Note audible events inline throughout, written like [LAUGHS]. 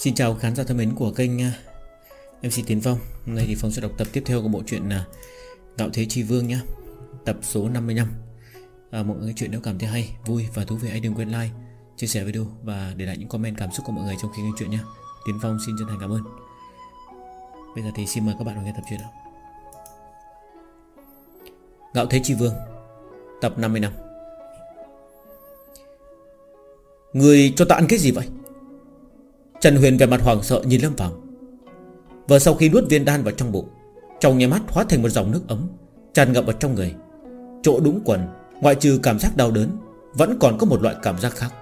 Xin chào khán giả thân mến của kênh à, MC Tiến Phong. Hôm nay thì Phong sẽ đọc tập tiếp theo của bộ truyện uh, Gạo Thế Chi Vương nhé Tập số 55 à, Mọi người chuyện nếu cảm thấy hay, vui và thú vị hãy đừng quên like Chia sẻ video và để lại những comment cảm xúc của mọi người trong khi nghe chuyện nhé Tiến Phong xin chân thành cảm ơn. Bây giờ thì xin mời các bạn nghe tập truyện nào. Gạo Thế Chi Vương Tập 55 Người cho ta ăn cái gì vậy? Trần Huyền về mặt hoảng sợ nhìn Lâm Phạm Vừa sau khi nuốt viên đan vào trong bụng, Trong nhà mắt hóa thành một dòng nước ấm, Tràn ngập vào trong người. Chỗ đúng quần, Ngoại trừ cảm giác đau đớn, Vẫn còn có một loại cảm giác khác.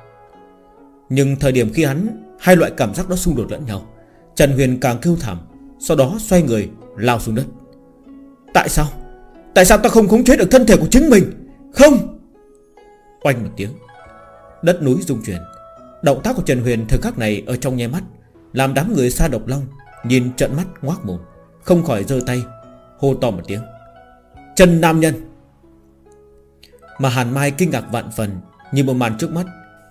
Nhưng thời điểm khi hắn, Hai loại cảm giác đó xung đột lẫn nhau, Trần Huyền càng kêu thảm, Sau đó xoay người, lao xuống đất. Tại sao? Tại sao ta không khống chế được thân thể của chính mình? Không! Oanh một tiếng, Đất núi rung chuyển Động tác của Trần Huyền thời khắc này ở trong nháy mắt, Làm đám người xa độc long Nhìn trận mắt ngoác mồm, Không khỏi giơ tay, Hô to một tiếng. Trần Nam Nhân! Mà Hàn Mai kinh ngạc vạn phần, như một màn trước mắt.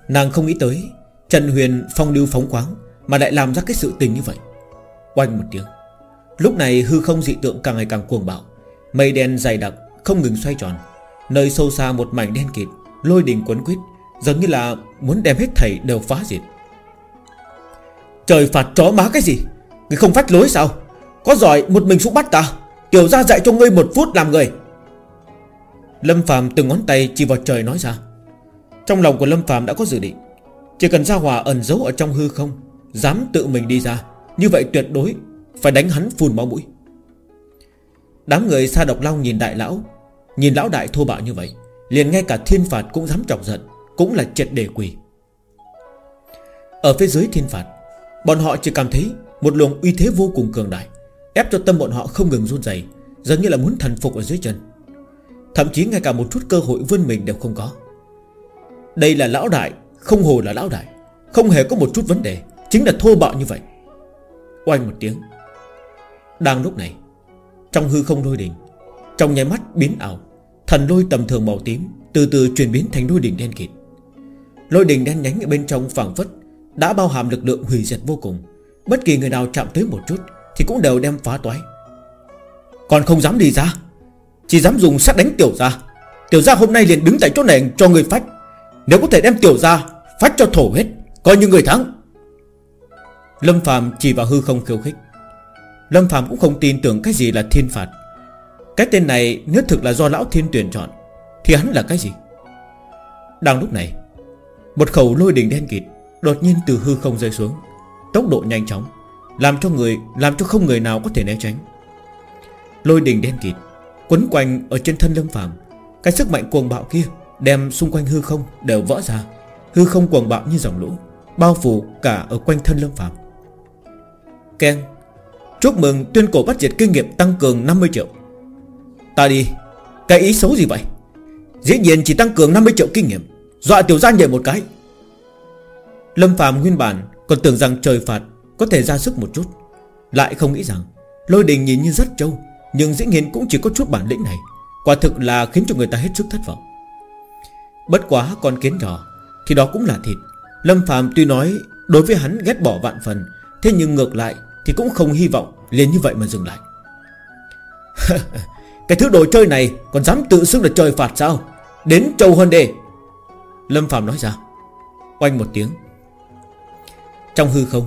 Nàng không nghĩ tới Trần Huyền phong lưu phóng khoáng Mà lại làm ra cái sự tình như vậy. Oanh một tiếng. Lúc này hư không dị tượng càng ngày càng cuồng bạo, Mây đen dày đặc không ngừng xoay tròn, Nơi sâu xa một mảnh đen kịt, Lôi đình quấn quýt Giống như là muốn đem hết thầy đều phá diệt. Trời phạt chó má cái gì? Người không phát lối sao? Có giỏi một mình xuống bắt ta, Tiểu ra dạy cho ngươi một phút làm người. Lâm Phạm từng ngón tay chỉ vào trời nói ra. Trong lòng của Lâm Phạm đã có dự định. Chỉ cần Gia Hòa ẩn giấu ở trong hư không, Dám tự mình đi ra, Như vậy tuyệt đối Phải đánh hắn phun máu mũi. Đám người xa độc long nhìn đại lão, Nhìn lão đại thô bạo như vậy, Liền ngay cả thiên phạt cũng dám chọc giận cũng là triệt để quỳ Ở phía dưới thiên phạt, Bọn họ chỉ cảm thấy Một luồng uy thế vô cùng cường đại, Ép cho tâm bọn họ không ngừng run dày Giống như là muốn thần phục ở dưới chân. Thậm chí ngay cả một chút cơ hội vươn mình đều không có. Đây là lão đại, Không hồ là lão đại, Không hề có một chút vấn đề, Chính là thô bạo như vậy. Oanh một tiếng. Đang lúc này, Trong hư không lôi đình, Trong nháy mắt biến ảo, Thần lôi tầm thường màu tím Từ từ chuyển biến thành lôi đỉnh đen kịt. Lôi đình đen nhánh ở bên trong phảng phất Đã bao hàm lực lượng hủy diệt vô cùng. Bất kỳ người nào chạm tới một chút Thì cũng đều đem phá toái. Còn không dám đi ra, Chỉ dám dùng sát đánh tiểu gia. Tiểu gia hôm nay liền đứng tại chỗ này cho người phách. Nếu có thể đem tiểu gia Phách cho thổ hết, Coi như người thắng. Lâm Phạm chỉ vào hư không khiêu khích. Lâm Phạm cũng không tin tưởng cái gì là thiên phạt. Cái tên này nếu thực là do lão thiên tuyển chọn, Thì hắn là cái gì? Đang lúc này một khẩu lôi đình đen kịt Đột nhiên từ hư không rơi xuống. Tốc độ nhanh chóng, Làm cho người, làm cho không người nào có thể né tránh. Lôi đình đen kịt Quấn quanh ở trên thân lâm phàm. Cái sức mạnh cuồng bạo kia Đem xung quanh hư không đều vỡ ra. Hư không cuồng bạo như dòng lũ, Bao phủ cả ở quanh thân lâm phàm. Ken Chúc mừng tuyên cổ bắt diệt kinh nghiệm tăng cường 50 triệu. Ta đi, Cái ý xấu gì vậy? Dĩ nhiên chỉ tăng cường 50 triệu kinh nghiệm. Dọa tiểu gia nhảy một cái. Lâm phàm nguyên bản Còn tưởng rằng trời phạt Có thể ra sức một chút, Lại không nghĩ rằng Lôi đình nhìn như rất trâu, Nhưng dĩ nhiên cũng chỉ có chút bản lĩnh này, Quả thực là khiến cho người ta hết sức thất vọng. Bất quá con kiến nhỏ Thì đó cũng là thịt. Lâm phàm tuy nói đối với hắn ghét bỏ vạn phần, Thế nhưng ngược lại Thì cũng không hy vọng liền như vậy mà dừng lại. [LAUGHS] Cái thứ đồ chơi này Còn dám tự xưng là trời phạt sao? Đến trâu hơn đề Lâm Phạm nói ra. Oanh một tiếng. Trong hư không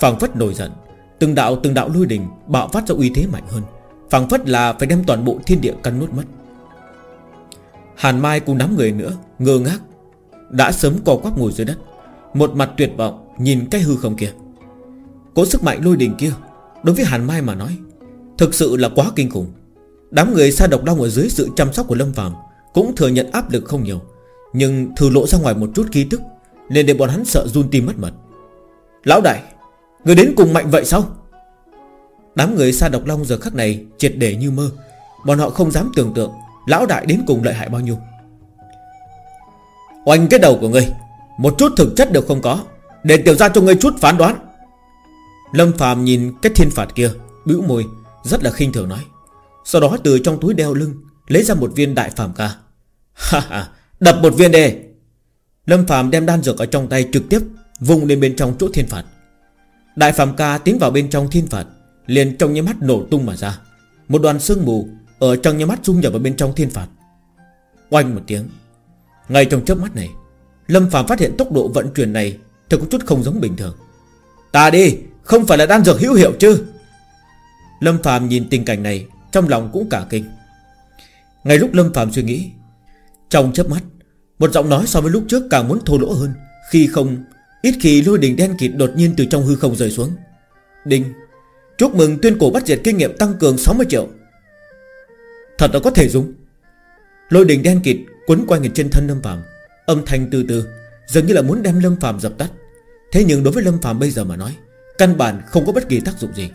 Phàng phất nổi giận, Từng đạo từng đạo lôi đình Bạo phát ra uy thế mạnh hơn. Phàng phất là phải đem toàn bộ thiên địa căn nuốt mất. Hàn Mai cùng đám người nữa, Ngơ ngác, Đã sớm co quắp ngồi dưới đất, Một mặt tuyệt vọng nhìn cái hư không kia. Cố sức mạnh lôi đình kia, Đối với Hàn Mai mà nói, Thực sự là quá kinh khủng. Đám người xa độc đau ở dưới sự chăm sóc của Lâm Phạm Cũng thừa nhận áp lực không nhiều nhưng thử lộ ra ngoài một chút ký tức Nên để bọn hắn sợ run tim mất mật. Lão đại, Người đến cùng mạnh vậy sao? Đám người xa độc long giờ khắc này Triệt để như mơ. Bọn họ không dám tưởng tượng Lão đại đến cùng lợi hại bao nhiêu. Oanh cái đầu của ngươi Một chút thực chất đều không có, Để tiểu ra cho ngươi chút phán đoán. Lâm phàm nhìn cái thiên phạt kia, bĩu môi, Rất là khinh thường nói. Sau đó từ trong túi đeo lưng, Lấy ra một viên đại phàm ca. Ha ha Đập một viên đề Lâm Phạm đem đan dược ở trong tay trực tiếp Vùng lên bên trong chỗ thiên phạt. Đại Phạm Ca tiến vào bên trong thiên phạt, Liền trong nhé mắt nổ tung mà ra. Một đoàn sương mù Ở trong nhé mắt dung nhập vào bên trong thiên phạt. Oanh một tiếng. Ngay trong chớp mắt này, Lâm Phạm phát hiện tốc độ vận chuyển này Thật có chút không giống bình thường. Ta đi, Không phải là đan dược hữu hiệu chứ? Lâm Phạm nhìn tình cảnh này, Trong lòng cũng cả kinh. Ngay lúc Lâm Phạm suy nghĩ trong chớp mắt, Một giọng nói so với lúc trước càng muốn thô lỗ hơn. Khi không, Ít khi lôi đỉnh đen kịt đột nhiên từ trong hư không rơi xuống. Đinh, Chúc mừng tuyên cổ bắt diệt kinh nghiệm tăng cường 60 triệu. Thật là có thể dùng. Lôi đỉnh đen kịt quấn quanh ở trên thân Lâm Phạm Âm thanh từ từ, Dường như là muốn đem Lâm Phạm dập tắt. Thế nhưng đối với Lâm Phạm bây giờ mà nói, Căn bản không có bất kỳ tác dụng gì.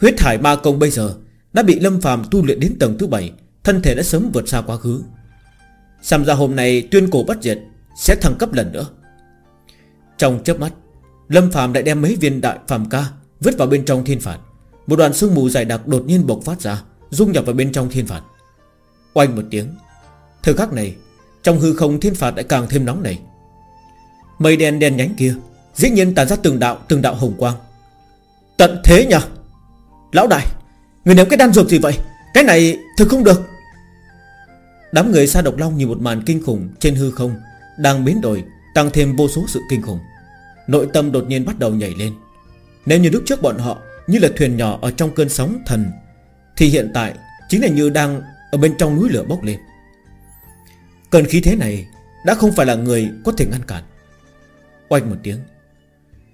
Huyết thải ma công bây giờ Đã bị Lâm Phạm tu luyện đến tầng thứ 7 Thân thể đã sớm vượt xa quá khứ. Xem ra hôm nay tuyên cổ bắt diệt Sẽ thăng cấp lần nữa. Trong chớp mắt, Lâm Phạm lại đem mấy viên đại phàm ca Vứt vào bên trong thiên phạt. Một đoàn sương mù dày đặc đột nhiên bộc phát ra, Dung nhập vào bên trong thiên phạt. Oanh một tiếng, Thời khắc này, Trong hư không thiên phạt lại càng thêm nóng này Mây đen đen nhánh kia, Dĩ nhiên tàn ra từng đạo từng đạo hồng quang. Tận thế nhỉ Lão đại, Người ném cái đan dược gì vậy? Cái này thực không được. Đám người xa độc long như một màn kinh khủng Trên hư không Đang biến đổi, Tăng thêm vô số sự kinh khủng. Nội tâm đột nhiên bắt đầu nhảy lên. Nếu như lúc trước bọn họ Như là thuyền nhỏ ở trong cơn sóng thần, Thì hiện tại Chính là như đang ở bên trong núi lửa bốc lên. Cơn khí thế này Đã không phải là người có thể ngăn cản. Oanh một tiếng,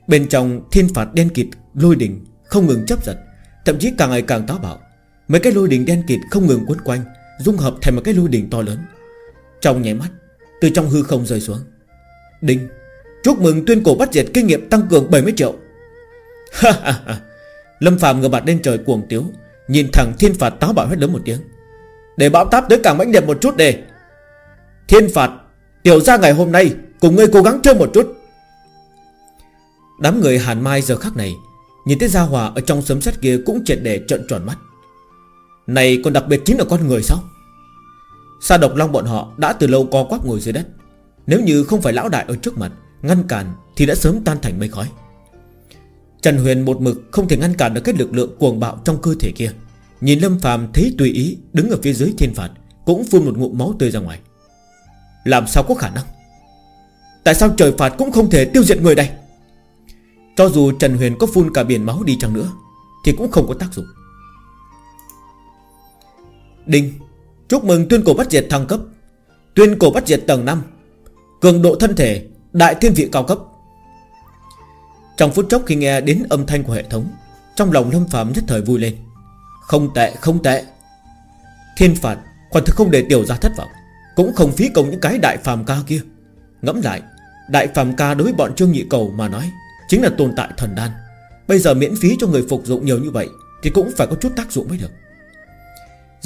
Bên trong thiên phạt đen kịt, lôi đỉnh Không ngừng chấp giật, Thậm chí càng ngày càng táo bạo. Mấy cái lôi đỉnh đen kịt không ngừng quấn quanh Dung hợp thành một cái lôi đỉnh to lớn. Trong nháy mắt, Từ trong hư không rơi xuống. Đinh, Chúc mừng tuyên cổ bắt diệt kinh nghiệm tăng cường 70 triệu. [LAUGHS] Lâm Phạm ngửa mặt lên trời cuồng tiếu, Nhìn thẳng thiên phạt táo bạo hết lớn một tiếng. Để bão táp tới càng mãnh liệt một chút để Thiên phạt, Tiểu ra ngày hôm nay, Cùng ngươi cố gắng chơi một chút. Đám người Hàn Mai giờ khắc này, Nhìn thấy Gia Hòa ở trong sấm sét kia Cũng triệt để trợn tròn mắt. Này, còn đặc biệt chính là con người sao? Sa độc long bọn họ đã từ lâu co quắp ngồi dưới đất. Nếu như không phải lão đại ở trước mặt, Ngăn cản thì đã sớm tan thành mây khói. Trần Huyền một mực không thể ngăn cản được cái lực lượng cuồng bạo trong cơ thể kia. Nhìn Lâm Phàm thấy tùy ý Đứng ở phía dưới thiên phạt, Cũng phun một ngụm máu tươi ra ngoài. Làm sao có khả năng? Tại sao trời phạt cũng không thể tiêu diệt người đây? Cho dù Trần Huyền có phun cả biển máu đi chăng nữa, Thì cũng không có tác dụng. Đinh. Chúc mừng tuyên cổ bắt diệt thăng cấp. Tuyên cổ bắt diệt tầng 5 Cường độ thân thể, Đại thiên vị cao cấp. Trong phút chốc khi nghe đến âm thanh của hệ thống, Trong lòng Lâm Phạm nhất thời vui lên. Không tệ không tệ. Thiên phạt, Quả thực không để tiểu ra thất vọng. Cũng không phí công những cái đại phàm ca kia. Ngẫm lại, Đại phàm ca đối với bọn trương nhị cầu mà nói, Chính là tồn tại thần đan. Bây giờ miễn phí cho người phục dụng nhiều như vậy, Thì cũng phải có chút tác dụng mới được.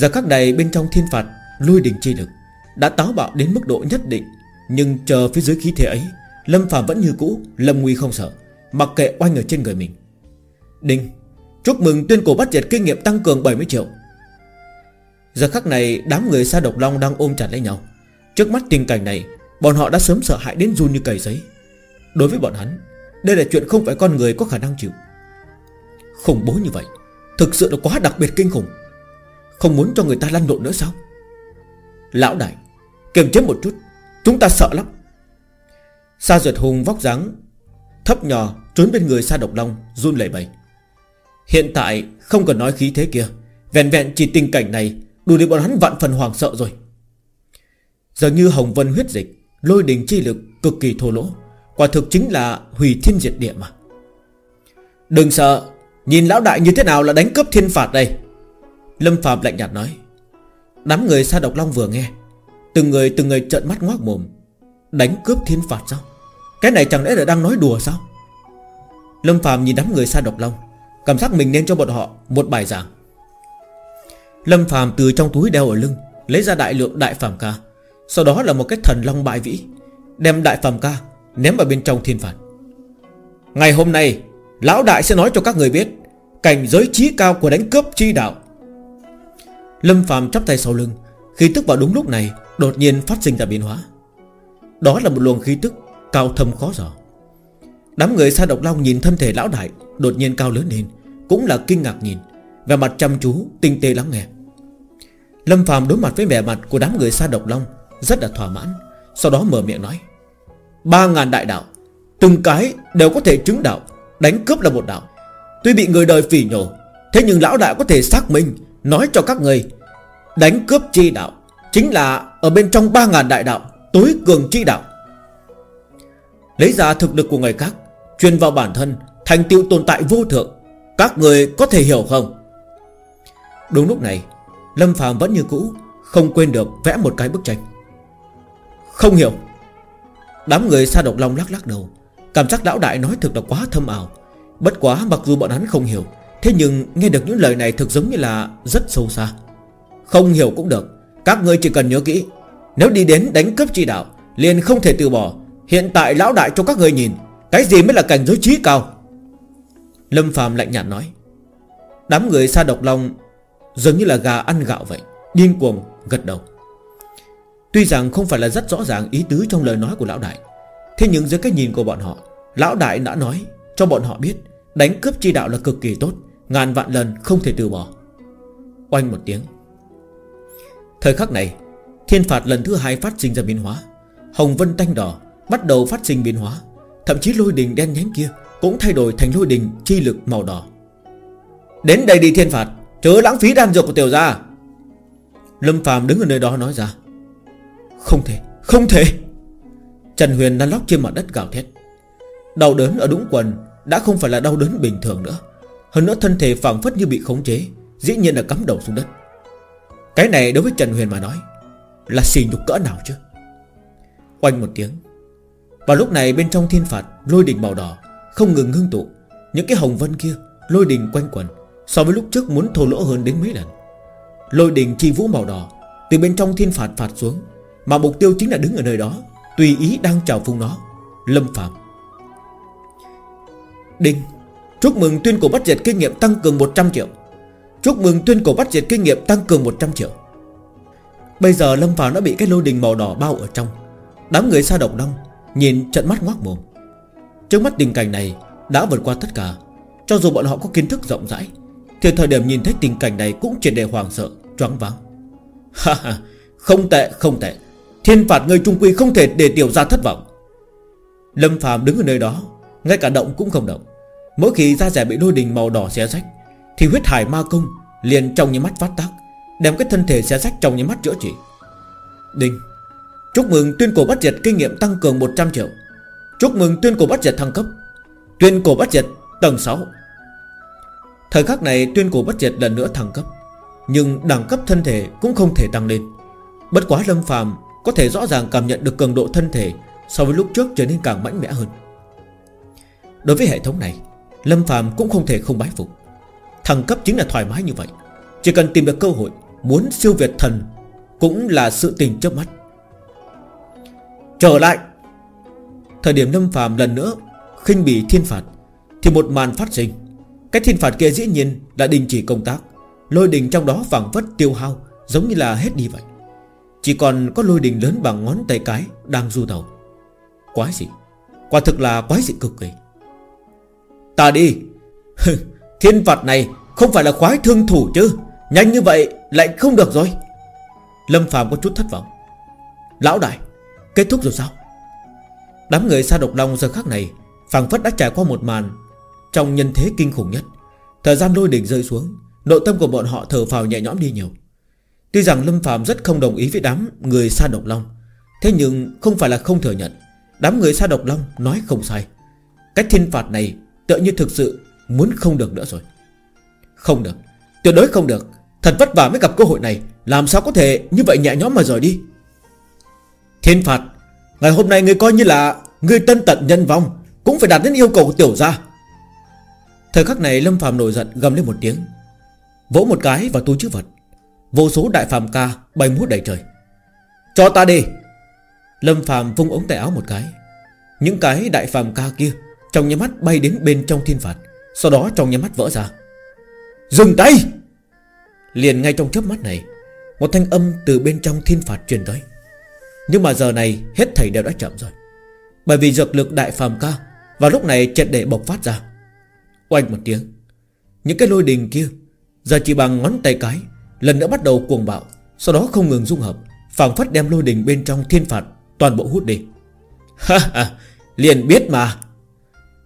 Giờ các này bên trong thiên phạt, Lôi đỉnh chi lực, Đã táo bạo đến mức độ nhất định. Nhưng chờ phía dưới khí thế ấy, Lâm Phạm vẫn như cũ, Lâm Nguy không sợ, Mặc kệ oanh ở trên người mình. Đinh, Chúc mừng tuyên cổ bắt diệt kinh nghiệm tăng cường 70 triệu. Giờ khắc này, Đám người xa độc long đang ôm chặt lấy nhau. Trước mắt tình cảnh này, Bọn họ đã sớm sợ hãi đến run như cầy giấy Đối với bọn hắn, Đây là chuyện không phải con người có khả năng chịu. Khủng bố như vậy, Thực sự là quá đặc biệt kinh khủng. Không muốn cho người ta lăn lộn nữa sao? Lão đại, Kiềm chế một chút, Chúng ta sợ lắm. Sa Duyệt Hùng vóc dáng Thấp nhỏ trốn bên người Sa Độc Long, Run lẩy bẩy. Hiện tại không cần nói khí thế kia, Vẹn vẹn chỉ tình cảnh này Đủ để bọn hắn vạn phần hoàng sợ rồi. Giờ như Hồng Vân huyết dịch, Lôi đình chi lực cực kỳ thô lỗ, Quả thực chính là hủy thiên diệt địa mà. Đừng sợ, Nhìn lão đại như thế nào là đánh cướp thiên phạt đây. Lâm Phạm lạnh nhạt nói. Đám người Sa Độc Long vừa nghe. Từng người từng người trợn mắt ngoác mồm. Đánh cướp thiên phạt sao? Cái này chẳng lẽ là đang nói đùa sao? Lâm Phạm nhìn đám người xa độc long. Cảm giác mình nên cho bọn họ một bài giảng. Lâm Phạm từ trong túi đeo ở lưng, Lấy ra đại lượng đại phàm ca. Sau đó là một cái thần long bại vĩ, Đem đại phàm ca ném vào bên trong thiên phạt. Ngày hôm nay, Lão đại sẽ nói cho các người biết, Cảnh giới trí cao của đánh cướp chi đạo Lâm Phạm chắp tay sau lưng Khi tức vào đúng lúc này Đột nhiên phát sinh ra biến hóa. Đó là một luồng khí tức Cao thâm khó dò. Đám người sa độc long nhìn thân thể lão đại Đột nhiên cao lớn lên, Cũng là kinh ngạc nhìn và mặt chăm chú, tinh tế lắng nghe. Lâm Phạm đối mặt với vẻ mặt của đám người sa độc long Rất là thỏa mãn, Sau đó mở miệng nói, Ba ngàn đại đạo, Từng cái đều có thể chứng đạo, Đánh cướp là một đạo. Tuy bị người đời phỉ nhổ, Thế nhưng lão đại có thể xác minh Nói cho các người, Đánh cướp chi đạo Chính là ở bên trong ba ngàn đại đạo Tối cường chi đạo. Lấy ra thực lực của người khác, Truyền vào bản thân, Thành tựu tồn tại vô thượng, Các người có thể hiểu không? Đúng lúc này, Lâm phàm vẫn như cũ, Không quên được vẽ một cái bức tranh. Không hiểu. Đám người xa độc long lắc lắc đầu, Cảm giác lão đại nói thực là quá thâm ảo, Bất quá mặc dù bọn hắn không hiểu Thế nhưng nghe được những lời này thực giống như là Rất sâu xa. Không hiểu cũng được, Các ngươi chỉ cần nhớ kỹ, Nếu đi đến đánh cướp chi đạo, Liền không thể từ bỏ. Hiện tại lão đại cho các ngươi nhìn, Cái gì mới là cảnh giới trí cao? Lâm phàm lạnh nhạt nói. Đám người xa độc long giống như là gà ăn gạo vậy, Điên cuồng gật đầu. Tuy rằng không phải là rất rõ ràng ý tứ trong lời nói của lão đại, Thế nhưng dưới cái nhìn của bọn họ, Lão đại đã nói cho bọn họ biết, Đánh cướp chi đạo là cực kỳ tốt. Ngàn vạn lần không thể từ bỏ. Oanh một tiếng. Thời khắc này, Thiên phạt lần thứ hai phát sinh ra biến hóa. Hồng vân tanh đỏ Bắt đầu phát sinh biến hóa. Thậm chí lôi đình đen nhánh kia Cũng thay đổi thành lôi đình chi lực màu đỏ. Đến đây đi thiên phạt, Chớ lãng phí đan dược của tiểu gia. Lâm phàm đứng ở nơi đó nói ra. Không thể Không thể. Trần Huyền đang lóc trên mặt đất gào thét. Đau đớn ở đũng quần Đã không phải là đau đớn bình thường nữa. Hơn nữa thân thể phảng phất như bị khống chế, Dĩ nhiên là cắm đầu xuống đất. Cái này đối với Trần Huyền mà nói, Là xì nhục cỡ nào chứ? Quanh một tiếng. Và lúc này bên trong thiên phạt, Lôi đình màu đỏ Không ngừng ngưng tụ. Những cái hồng vân kia, Lôi đình quanh quần So với lúc trước muốn thô lỗ hơn đến mấy lần. Lôi đình chi vũ màu đỏ Từ bên trong thiên phạt phạt xuống, Mà mục tiêu chính là đứng ở nơi đó, Tùy ý đang chào phung nó, Lâm Phạm Đinh. Chúc mừng tuyên cổ bắt diệt kinh nghiệm tăng cường 100 triệu. Chúc mừng tuyên cổ bắt diệt kinh nghiệm tăng cường 100 triệu. Bây giờ Lâm phàm đã bị cái lôi đình màu đỏ bao ở trong. Đám người xa độc đông Nhìn trận mắt ngoác mồm. Trước mắt tình cảnh này đã vượt qua tất cả. Cho dù bọn họ có kiến thức rộng rãi Thì thời điểm nhìn thấy tình cảnh này Cũng triệt đề hoàng sợ, choáng váng. [LAUGHS] Ha ha, không tệ, không tệ. Thiên phạt người trung quy không thể để tiểu ra thất vọng. Lâm Phạm đứng ở nơi đó Ngay cả động cũng không động. Mỗi khi da rẻ bị lôi đình màu đỏ xé rách, Thì huyết hải ma công liền trong những mắt phát tác, Đem cái thân thể xé rách trong những mắt chữa trị. Đinh Chúc mừng tuyên cổ bắt diệt kinh nghiệm tăng cường 100 triệu. Chúc mừng tuyên cổ bắt diệt thăng cấp. Tuyên cổ bắt diệt tầng 6 Thời khắc này tuyên cổ bắt diệt lần nữa thăng cấp, Nhưng đẳng cấp thân thể cũng không thể tăng lên. Bất quá lâm phàm Có thể rõ ràng cảm nhận được cường độ thân thể So với lúc trước trở nên càng mạnh mẽ hơn. Đối với hệ thống này Lâm Phạm cũng không thể không bái phục. Thằng cấp chính là thoải mái như vậy. Chỉ cần tìm được cơ hội, Muốn siêu việt thần Cũng là sự tình chớp mắt. Trở lại. Thời điểm Lâm Phạm lần nữa khinh bỉ thiên phạt, Thì một màn phát sinh. Cái thiên phạt kia dĩ nhiên đã đình chỉ công tác. Lôi đình trong đó phẳng vất tiêu hao, Giống như là hết đi vậy. Chỉ còn có lôi đình lớn bằng ngón tay cái Đang du tàu. Quái gì Quả thực là quái dị cực kỳ. Ta đi. Thiên phạt này không phải là khoái thương thủ chứ. Nhanh như vậy lại không được rồi. Lâm Phạm có chút thất vọng. Lão đại, Kết thúc rồi sao? Đám người xa độc long giờ khắc này, phảng phất đã trải qua một màn Trong nhân thế kinh khủng nhất. Thời gian lôi đỉnh rơi xuống, Nội tâm của bọn họ thở phào nhẹ nhõm đi nhiều. Tuy rằng Lâm Phạm rất không đồng ý với đám người xa độc long, Thế nhưng không phải là không thừa nhận. Đám người xa độc long nói không sai. Cách thiên phạt này Tựa như thực sự muốn không được nữa rồi. Không được. Tuyệt đối không được. Thật vất vả mới gặp cơ hội này. Làm sao có thể như vậy nhẹ nhõm mà rời đi? Thiên phạt, Ngày hôm nay người coi như là người tân tận nhân vong, Cũng phải đạt đến yêu cầu của tiểu gia. Thời khắc này Lâm phàm nổi giận gầm lên một tiếng. Vỗ một cái vào túi chữ vật. Vô số đại phàm ca bay múa đầy trời. Cho ta đi. Lâm phàm vung ống tay áo một cái. Những cái đại phàm ca kia trong nhà mắt bay đến bên trong thiên phạt. Sau đó trong nhà mắt vỡ ra. Dừng tay! Liền ngay trong chớp mắt này, Một thanh âm từ bên trong thiên phạt truyền tới. Nhưng mà giờ này hết thầy đều đã chậm rồi. Bởi vì dược lực đại phàm ca, Và lúc này triệt để bộc phát ra. Oanh một tiếng, Những cái lôi đình kia, Giờ chỉ bằng ngón tay cái, Lần nữa bắt đầu cuồng bạo, Sau đó không ngừng dung hợp, phảng phất đem lôi đình bên trong thiên phạt Toàn bộ hút đi. Ha ha, Liền biết mà.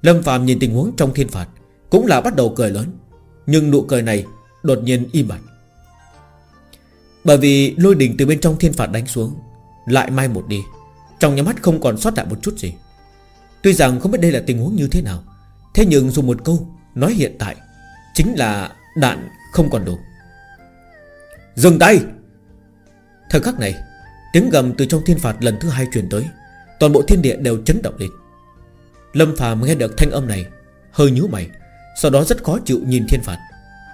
Lâm Phạm nhìn tình huống trong thiên phạt, Cũng là bắt đầu cười lớn. Nhưng nụ cười này đột nhiên im bặt Bởi vì lôi đình từ bên trong thiên phạt đánh xuống, Lại mai một đi. Trong nhà mắt không còn sót lại một chút gì. Tuy rằng không biết đây là tình huống như thế nào, Thế nhưng dùng một câu Nói hiện tại, Chính là đạn không còn đủ. Dừng tay! Thời khắc này, Tiếng gầm từ trong thiên phạt lần thứ hai truyền tới, Toàn bộ thiên địa đều chấn động lên. Lâm phàm nghe được thanh âm này Hơi nhíu mày Sau đó rất khó chịu nhìn thiên phạt.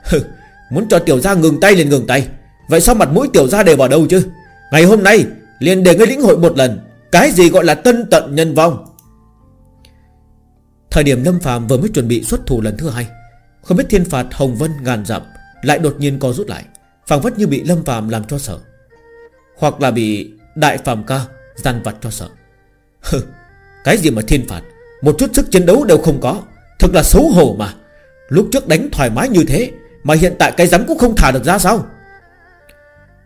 Hừ, Muốn cho tiểu gia ngừng tay liền ngừng tay Vậy sao mặt mũi tiểu gia đều vào đâu chứ? Ngày hôm nay liền để ngươi lĩnh hội một lần Cái gì gọi là tân tận nhân vong? Thời điểm Lâm phàm vừa mới chuẩn bị xuất thủ lần thứ hai Không biết thiên phạt Hồng Vân ngàn dặm Lại đột nhiên co rút lại phảng phất như bị Lâm phàm làm cho sợ. Hoặc là bị Đại phàm ca Gian vặt cho sợ. Hừ, Cái gì mà thiên phạt? Một chút sức chiến đấu đều không có. Thật là xấu hổ mà. Lúc trước đánh thoải mái như thế, Mà hiện tại cái rắm cũng không thả được ra sao?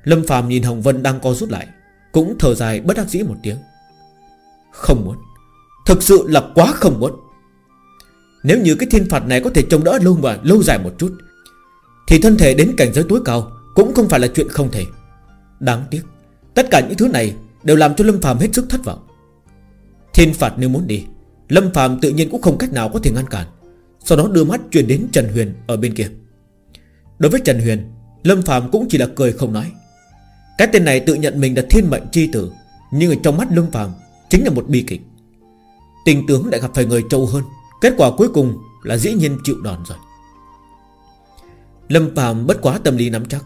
Lâm phàm nhìn Hồng Vân đang co rút lại, Cũng thở dài bất đắc dĩ một tiếng. Không muốn. Thực sự là quá không muốn. Nếu như cái thiên phạt này có thể trông đỡ lâu và lâu dài một chút, Thì thân thể đến cảnh giới tối cao Cũng không phải là chuyện không thể. Đáng tiếc, Tất cả những thứ này đều làm cho Lâm phàm hết sức thất vọng. Thiên phạt nếu muốn đi Lâm Phạm tự nhiên cũng không cách nào có thể ngăn cản. Sau đó đưa mắt truyền đến Trần Huyền Ở bên kia. Đối với Trần Huyền, Lâm Phạm cũng chỉ là cười không nói. Cái tên này tự nhận mình là thiên mệnh chi tử, Nhưng ở trong mắt Lâm Phạm Chính là một bi kịch. Tình tướng lại gặp phải người trâu hơn, Kết quả cuối cùng là dĩ nhiên chịu đòn rồi. Lâm Phạm bất quá tâm lý nắm chắc.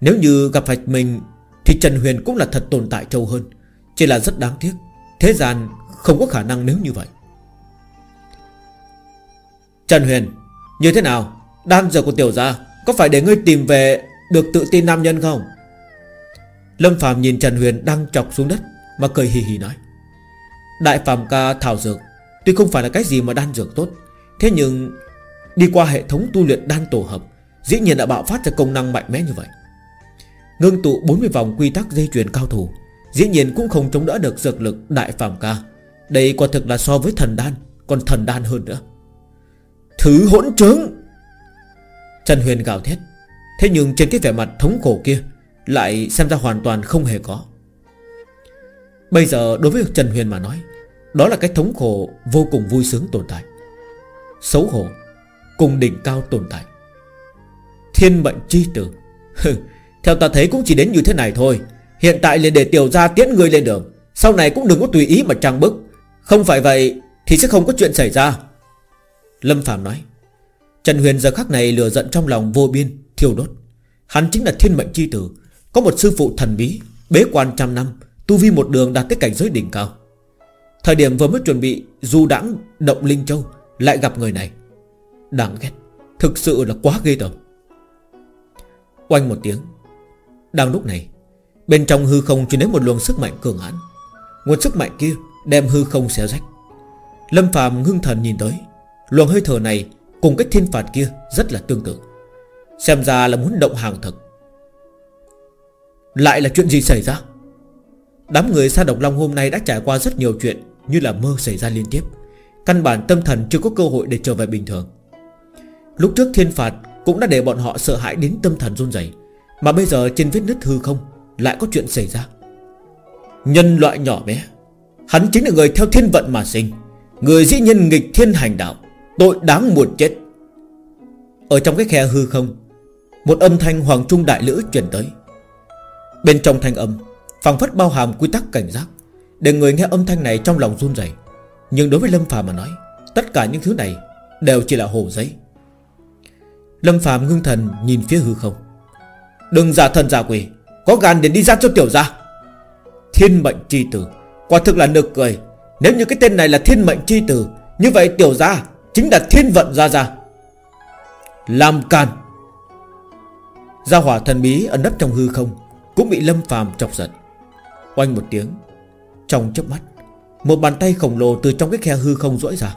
Nếu như gặp phải mình, Thì Trần Huyền cũng là thật tồn tại trâu hơn. Chỉ là rất đáng tiếc, Thế gian không có khả năng nếu như vậy. Trần Huyền, Như thế nào? Đan dược của tiểu gia Có phải để ngươi tìm về Được tự tin nam nhân không? Lâm Phạm nhìn Trần Huyền đang chọc xuống đất Mà cười hì hì nói. Đại Phạm ca thảo dược Tuy không phải là cái gì mà đan dược tốt, Thế nhưng Đi qua hệ thống tu luyện đan tổ hợp, Dĩ nhiên đã bạo phát ra công năng mạnh mẽ như vậy. Ngưng tụ 40 vòng quy tắc dây chuyền cao thủ, Dĩ nhiên cũng không chống đỡ được dược lực đại phàm ca. Đây quả thực là so với thần đan Còn thần đan hơn nữa. Thứ hỗn trướng. Trần Huyền gào thét. Thế nhưng trên cái vẻ mặt thống khổ kia Lại xem ra hoàn toàn không hề có. Bây giờ đối với Trần Huyền mà nói, Đó là cái thống khổ vô cùng vui sướng tồn tại, Xấu hổ Cùng đỉnh cao tồn tại. Thiên mệnh chi tử. Theo ta thấy cũng chỉ đến như thế này thôi. Hiện tại liền để tiểu gia tiễn người lên đường. Sau này cũng đừng có tùy ý mà trang bức Không phải vậy thì sẽ không có chuyện xảy ra. Lâm Phạm nói, Trần Huyền giờ khắc này lừa giận trong lòng vô biên, Thiêu đốt. Hắn chính là thiên mệnh chi tử, Có một sư phụ thần bí, Bế quan trăm năm, Tu vi một đường đạt tới cảnh giới đỉnh cao. Thời điểm vừa mới chuẩn bị Du đãng động Linh Châu, Lại gặp người này. Đáng ghét, Thực sự là quá ghê tởm. Oanh một tiếng, Đang lúc này, Bên trong hư không truyền đến một luồng sức mạnh cường hãn. Nguồn sức mạnh kia đem hư không xé rách. Lâm Phạm ngưng thần nhìn tới Luồng hơi thở này cùng cái thiên phạt kia rất là tương tự. Xem ra là muốn động hàng thực Lại là chuyện gì xảy ra? Đám người sa độc long hôm nay đã trải qua rất nhiều chuyện Như là mơ xảy ra liên tiếp. Căn bản tâm thần chưa có cơ hội để trở về bình thường. Lúc trước thiên phạt Cũng đã để bọn họ sợ hãi đến tâm thần run rẩy, Mà bây giờ trên vết nứt hư không Lại có chuyện xảy ra. Nhân loại nhỏ bé, Hắn chính là người theo thiên vận mà sinh, Người dĩ nhân nghịch thiên hành đạo. Tội đáng muộn chết. Ở trong cái khe hư không, Một âm thanh hoàng trung đại lữ truyền tới. Bên trong thanh âm, phảng phất bao hàm quy tắc cảnh giác, Để người nghe âm thanh này trong lòng run rẩy. Nhưng đối với Lâm Phàm mà nói, Tất cả những thứ này đều chỉ là hồ giấy. Lâm Phàm ngưng thần nhìn phía hư không. Đừng giả thần giả quỷ, Có gan để đi ra cho tiểu ra Thiên mệnh chi tử, Quả thực là nực cười. Nếu như cái tên này là thiên mệnh chi tử, Như vậy tiểu ra Chính là thiên vận ra ra. Làm can. Gia hỏa thần bí ẩn nấp trong hư không Cũng bị lâm phàm chọc giận. Oanh một tiếng, Trong chớp mắt, Một bàn tay khổng lồ từ trong cái khe hư không rỗi ra.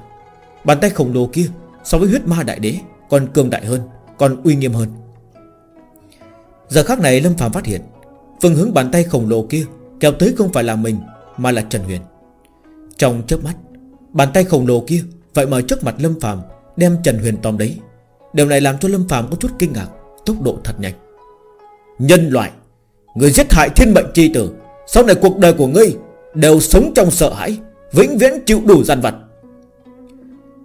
Bàn tay khổng lồ kia So với huyết ma đại đế Còn cường đại hơn, Còn uy nghiêm hơn. Giờ khắc này Lâm phàm phát hiện, Phương hướng bàn tay khổng lồ kia Kéo tới không phải là mình, Mà là Trần Huyền. Trong chớp mắt, Bàn tay khổng lồ kia Vậy mà trước mặt Lâm Phạm Đem Trần Huyền tóm đấy, Điều này làm cho Lâm Phạm có chút kinh ngạc, Tốc độ thật nhanh. Nhân loại, Người giết hại thiên mệnh chi tử, Sau này cuộc đời của ngươi Đều sống trong sợ hãi, Vĩnh viễn chịu đủ gian vật.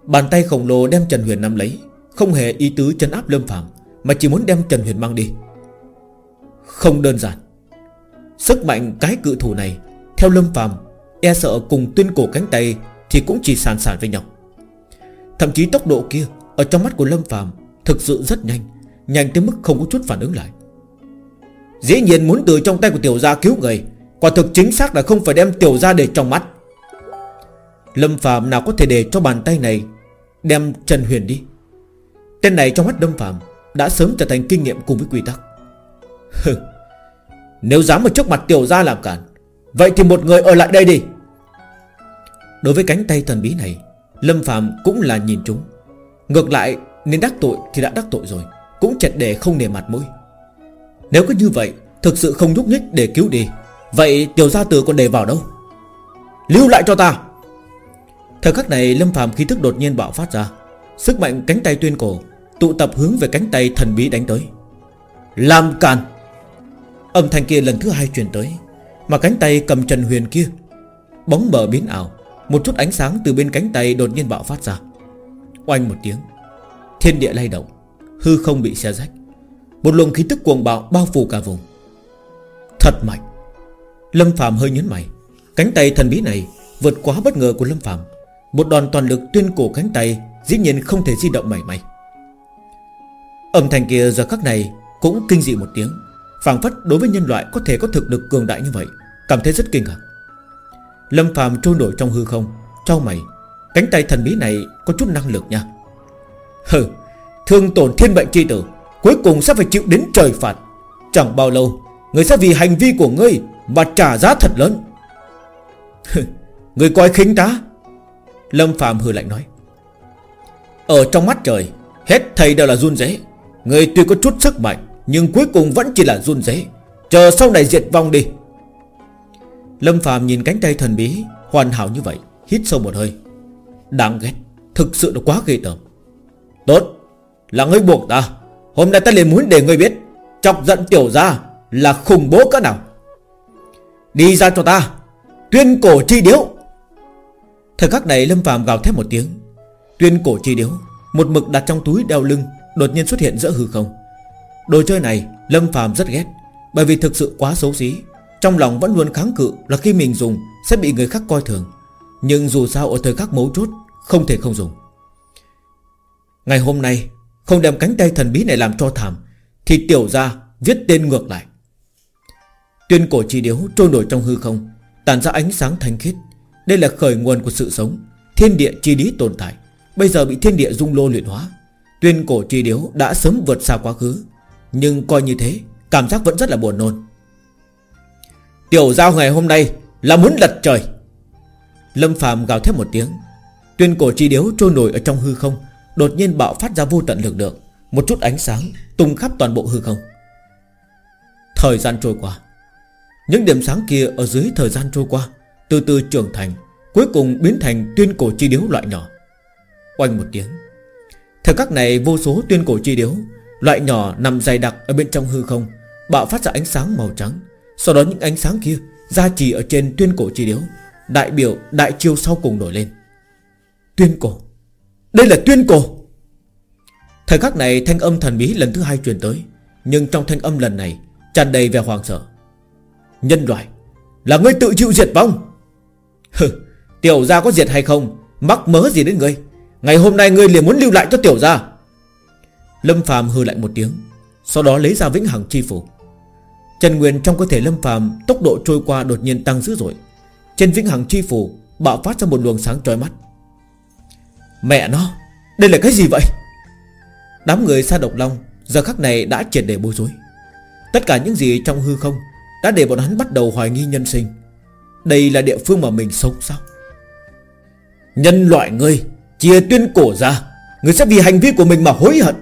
Bàn tay khổng lồ đem Trần Huyền nắm lấy, Không hề ý tứ chân áp Lâm Phạm Mà chỉ muốn đem Trần Huyền mang đi. Không đơn giản, Sức mạnh cái cự thủ này, Theo Lâm Phạm E sợ cùng tuyên cổ cánh tay Thì cũng chỉ sàn sàn với nhau. Thậm chí tốc độ kia Ở trong mắt của Lâm Phạm Thực sự rất nhanh Nhanh tới mức không có chút phản ứng lại. Dĩ nhiên muốn từ trong tay của tiểu gia cứu người, Quả thực chính xác là không phải đem tiểu gia để trong mắt. Lâm Phạm nào có thể để cho bàn tay này Đem Trần Huyền đi? Tên này trong mắt Lâm Phạm Đã sớm trở thành kinh nghiệm cùng với quy tắc. [LAUGHS] Nếu dám ở trước mặt tiểu gia làm cản, Vậy thì một người ở lại đây đi. Đối với cánh tay thần bí này Lâm Phạm cũng là nhìn chúng. Ngược lại, nên đắc tội thì đã đắc tội rồi, Cũng chật để không nề mặt mũi Nếu cứ như vậy, Thực sự không nhúc nhích để cứu đi, Vậy tiểu gia tử còn để vào đâu? Lưu lại cho ta! Thời khắc này, Lâm Phạm khí thức đột nhiên bạo phát ra. Sức mạnh cánh tay tuyên cổ, Tụ tập hướng về cánh tay thần bí đánh tới. Làm càn! Âm thanh kia lần thứ hai truyền tới, Mà cánh tay cầm Trần Huyền kia Bóng bờ biến ảo. Một chút ánh sáng từ bên cánh tay đột nhiên bạo phát ra. Oanh một tiếng, Thiên địa lay động, Hư không bị xe rách. Một luồng khí tức cuồng bạo bao phủ cả vùng. Thật mạnh. Lâm Phạm hơi nhấn mày. Cánh tay thần bí này vượt quá bất ngờ của Lâm Phạm Một đòn toàn lực tuyên cổ cánh tay Dĩ nhiên không thể di động mảy may. Âm thanh kia giờ khắc này Cũng kinh dị một tiếng. Phảng phất đối với nhân loại có thể có thực lực cường đại như vậy, Cảm thấy rất kinh ngạc. Lâm Phạm trôi nổi trong hư không, cho mày. Cánh tay thần bí này có chút năng lực nha. Hừ, Thương tổn thiên mệnh chi tử, Cuối cùng sẽ phải chịu đến trời phạt. Chẳng bao lâu, Người sẽ vì hành vi của ngươi Mà trả giá thật lớn. Người coi khinh ta. Lâm Phạm hừ lạnh nói. Ở trong mắt trời, Hết thầy đều là run rế. Người tuy có chút sức mạnh, Nhưng cuối cùng vẫn chỉ là run rế. Chờ sau này diệt vong đi Lâm Phạm nhìn cánh tay thần bí, Hoàn hảo như vậy, Hít sâu một hơi. Đáng ghét, Thực sự là quá ghê tởm. Tốt, Là ngươi buộc ta. Hôm nay ta liền muốn để ngươi biết, Chọc giận tiểu ra Là khủng bố cỡ nào. Đi ra cho ta, Tuyên cổ chi điếu. Thời khắc này Lâm Phạm gào thét một tiếng. Tuyên cổ chi điếu, Một mực đặt trong túi đeo lưng, Đột nhiên xuất hiện giữa hư không. Đồ chơi này, Lâm Phạm rất ghét, Bởi vì thực sự quá xấu xí. Trong lòng vẫn luôn kháng cự là khi mình dùng, Sẽ bị người khác coi thường. Nhưng dù sao ở thời khắc mấu chốt, Không thể không dùng. Ngày hôm nay, Không đem cánh tay thần bí này làm cho thảm, Thì tiểu ra viết tên ngược lại. Tuyên cổ chi điếu trôi nổi trong hư không, Tàn ra ánh sáng thanh khiết. Đây là khởi nguồn của sự sống. Thiên địa chi lý tồn tại, Bây giờ bị thiên địa dung lô luyện hóa. Tuyên cổ chi điếu đã sớm vượt xa quá khứ, Nhưng coi như thế, Cảm giác vẫn rất là buồn nôn. Tiểu giao ngày hôm nay Là muốn lật trời. Lâm phàm gào thét một tiếng. Tuyên cổ chi điếu trôi nổi ở trong hư không, Đột nhiên bạo phát ra vô tận lực lượng, Một chút ánh sáng tung khắp toàn bộ hư không. Thời gian trôi qua. Những điểm sáng kia ở dưới thời gian trôi qua Từ từ trưởng thành, Cuối cùng biến thành tuyên cổ chi điếu loại nhỏ. Oanh một tiếng. Thời các này vô số tuyên cổ chi điếu, Loại nhỏ nằm dày đặc ở bên trong hư không, Bạo phát ra ánh sáng màu trắng. Sau đó những ánh sáng kia Ra chỉ ở trên tuyên cổ chi điếu, Đại biểu đại chiêu sau cùng nổi lên. Tuyên cổ? Đây là tuyên cổ! Thời khắc này thanh âm thần bí lần thứ hai truyền tới, Nhưng trong thanh âm lần này tràn đầy vẻ hoàng sợ. Nhân loại, Là ngươi tự chịu diệt vong! Hừ, Tiểu gia có diệt hay không, Mắc mớ gì đến ngươi? Ngày hôm nay ngươi liền muốn lưu lại cho tiểu gia! Lâm phàm hư lạnh một tiếng, Sau đó lấy ra vĩnh hằng chi phủ Trần Nguyên trong cơ thể Lâm phàm Tốc độ trôi qua đột nhiên tăng dữ dội. Trên vĩnh hằng chi phủ Bạo phát ra một luồng sáng trói mắt. Mẹ nó, Đây là cái gì vậy? Đám người xa độc long Giờ khắc này đã triệt để bối rối. Tất cả những gì trong hư không Đã để bọn hắn bắt đầu hoài nghi nhân sinh. Đây là địa phương mà mình sống sao? Nhân loại ngươi, Chia tuyên cổ ra. Người sẽ vì hành vi của mình mà hối hận.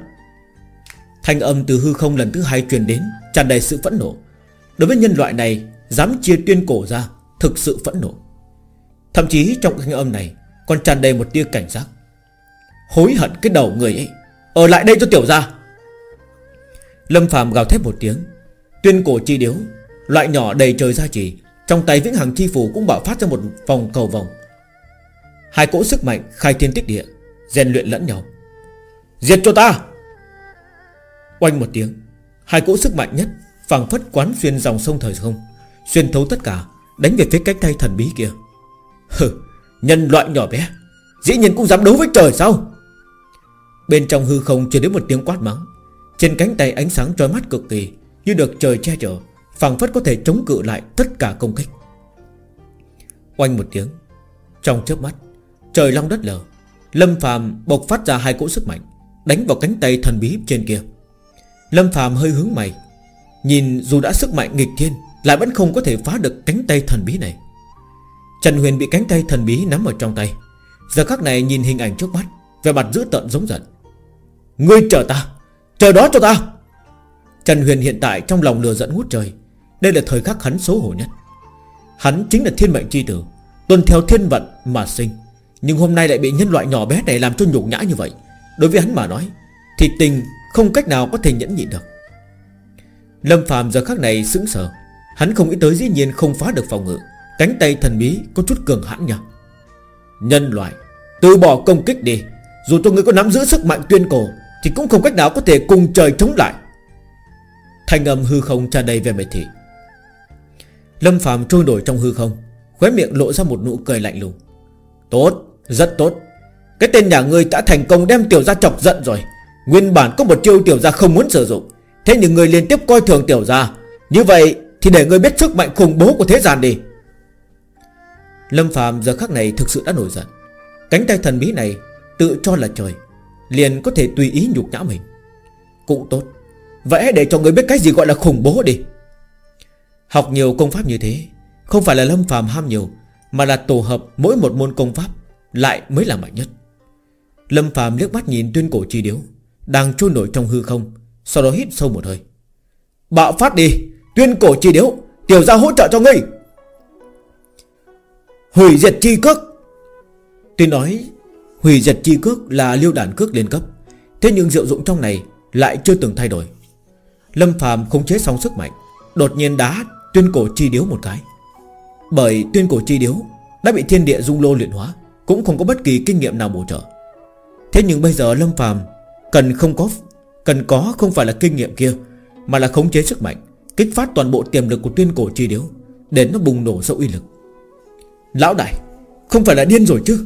Thanh âm từ hư không lần thứ hai truyền đến, tràn đầy sự phẫn nộ. Đối với nhân loại này, Dám chia tuyên cổ ra, Thực sự phẫn nộ. Thậm chí trong thanh âm này, Còn tràn đầy một tia cảnh giác. Hối hận cái đầu người ấy, Ở lại đây cho tiểu ra Lâm phàm gào thét một tiếng. Tuyên cổ chi điếu, Loại nhỏ đầy trời ra chỉ Trong tay vĩnh hằng chi phủ cũng bạo phát ra một vòng cầu vòng. Hai cỗ sức mạnh khai thiên tích địa, rèn luyện lẫn nhau. Diệt cho ta! Oanh một tiếng, Hai cỗ sức mạnh nhất phảng phất quán xuyên dòng sông thời không, Xuyên thấu tất cả, Đánh về phía cánh tay thần bí kia. Hừ, Nhân loại nhỏ bé, Dĩ nhiên cũng dám đấu với trời sao? Bên trong hư không truyền đến một tiếng quát mắng. Trên cánh tay ánh sáng trói mắt cực kỳ, Như được trời che chở, phảng phất có thể chống cự lại tất cả công kích. Oanh một tiếng, Trong chớp mắt, Trời long đất lở, Lâm phàm bộc phát ra hai cỗ sức mạnh, Đánh vào cánh tay thần bí trên kia. Lâm phàm hơi hướng mày Nhìn dù đã sức mạnh nghịch thiên, Lại vẫn không có thể phá được cánh tay thần bí này. Trần Huyền bị cánh tay thần bí nắm ở trong tay. Giờ khắc này nhìn hình ảnh trước mắt Về mặt dữ tợn giống giận. Ngươi chờ ta, Chờ đó cho ta. Trần Huyền hiện tại trong lòng lừa giận ngút trời. Đây là thời khắc hắn xấu hổ nhất. Hắn chính là thiên mệnh chi tử, Tuân theo thiên vận mà sinh. Nhưng hôm nay lại bị nhân loại nhỏ bé này làm cho nhục nhã như vậy. Đối với hắn mà nói, Thì tình không cách nào có thể nhẫn nhịn được. Lâm Phạm giờ khắc này sững sờ. Hắn không nghĩ tới dĩ nhiên không phá được phòng ngự. Cánh tay thần bí có chút cường hãn nhờ Nhân loại Từ bỏ công kích đi. Dù cho người có nắm giữ sức mạnh tuyên cổ Thì cũng không cách nào có thể cùng trời chống lại. Thanh âm hư không tràn đầy về mệt thị. Lâm Phạm trôi nổi trong hư không Khóe miệng lộ ra một nụ cười lạnh lùng. Tốt, rất tốt. Cái tên nhà ngươi đã thành công đem tiểu gia chọc giận rồi. Nguyên bản có một chiêu tiểu gia không muốn sử dụng. Thế nhưng người liên tiếp coi thường tiểu gia. Như vậy thì để người biết sức mạnh khủng bố của thế gian đi. Lâm Phạm giờ khắc này thực sự đã nổi giận. Cánh tay thần bí này Tự cho là trời, Liền có thể tùy ý nhục nhã mình. Cũng tốt, Vậy hãy để cho người biết cái gì gọi là khủng bố đi. Học nhiều công pháp như thế, Không phải là Lâm Phạm ham nhiều, Mà là tổ hợp mỗi một môn công pháp Lại mới là mạnh nhất. Lâm Phạm liếc mắt nhìn tuyên cổ chi điếu, Đang trôi nổi trong hư không sau đó hít sâu một hơi. Bạo phát đi, Tuyên cổ chi điếu, Tiểu ra hỗ trợ cho ngươi. Hủy diệt chi cước. Tuy nói, Hủy diệt chi cước là liêu đàn cước liên cấp, Thế nhưng diệu dụng trong này Lại chưa từng thay đổi. Lâm phàm không chế xong sức mạnh, Đột nhiên đá tuyên cổ chi điếu một cái. Bởi tuyên cổ chi điếu Đã bị thiên địa dung lô luyện hóa, Cũng không có bất kỳ kinh nghiệm nào bổ trợ. Thế nhưng bây giờ Lâm phàm Cần không có Cần có không phải là kinh nghiệm kia, Mà là khống chế sức mạnh, Kích phát toàn bộ tiềm lực của tiên cổ chi điếu, Để nó bùng nổ sâu uy lực. Lão đại, Không phải là điên rồi chứ?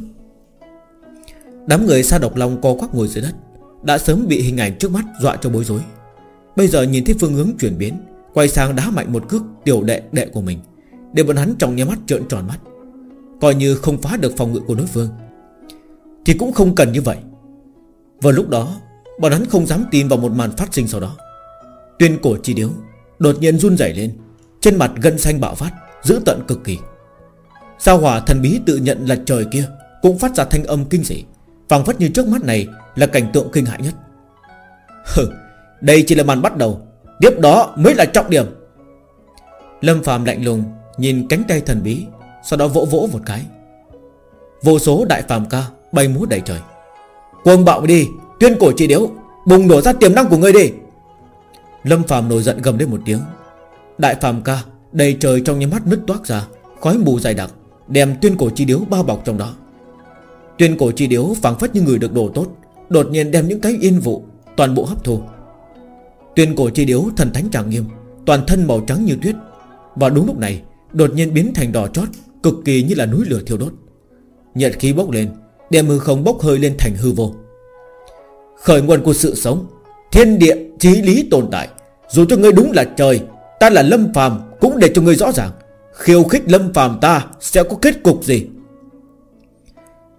Đám người sa độc long co quắp ngồi dưới đất, Đã sớm bị hình ảnh trước mắt dọa cho bối rối. Bây giờ nhìn thấy phương hướng chuyển biến, Quay sang đá mạnh một cước tiểu đệ đệ của mình, Để bọn hắn trong nhà mắt trợn tròn mắt. Coi như không phá được phòng ngự của đối phương, Thì cũng không cần như vậy. Vào lúc đó Bọn hắn không dám tin vào một màn phát sinh sau đó. Tuyên cổ chi điếu Đột nhiên run rẩy lên, Trên mặt gân xanh bạo phát Giữ tận cực kỳ. Sao hỏa thần bí tự nhận là trời kia Cũng phát ra thanh âm kinh dị, phảng phất như trước mắt này là cảnh tượng kinh hại nhất. Hừ, Đây chỉ là màn bắt đầu, Tiếp đó mới là trọng điểm. Lâm phàm lạnh lùng Nhìn cánh tay thần bí, Sau đó vỗ vỗ một cái. Vô số đại phàm ca bay múa đầy trời. Cuồng bạo đi Tuyên cổ chi điếu, Bùng nổ ra tiềm năng của ngươi đi. Lâm phàm nổi giận gầm lên một tiếng. Đại phàm ca, Đầy trời trong những mắt nứt toát ra, Khói mù dày đặc, Đem tuyên cổ chi điếu bao bọc trong đó. Tuyên cổ chi điếu phảng phất như người được đồ tốt, Đột nhiên đem những cái yên vụ, Toàn bộ hấp thu. Tuyên cổ chi điếu thần thánh tràng nghiêm, Toàn thân màu trắng như tuyết. Và đúng lúc này, đột nhiên biến thành đỏ chót, Cực kỳ như là núi lửa thiêu đốt. Nhật khí bốc lên, Đem hư không bốc hơi lên thành hư vô. Khởi nguồn của sự sống, Thiên địa chí lý tồn tại. Dù cho ngươi đúng là trời, Ta là lâm phàm cũng để cho ngươi rõ ràng. Khiêu khích Lâm Phàm ta Sẽ có kết cục gì?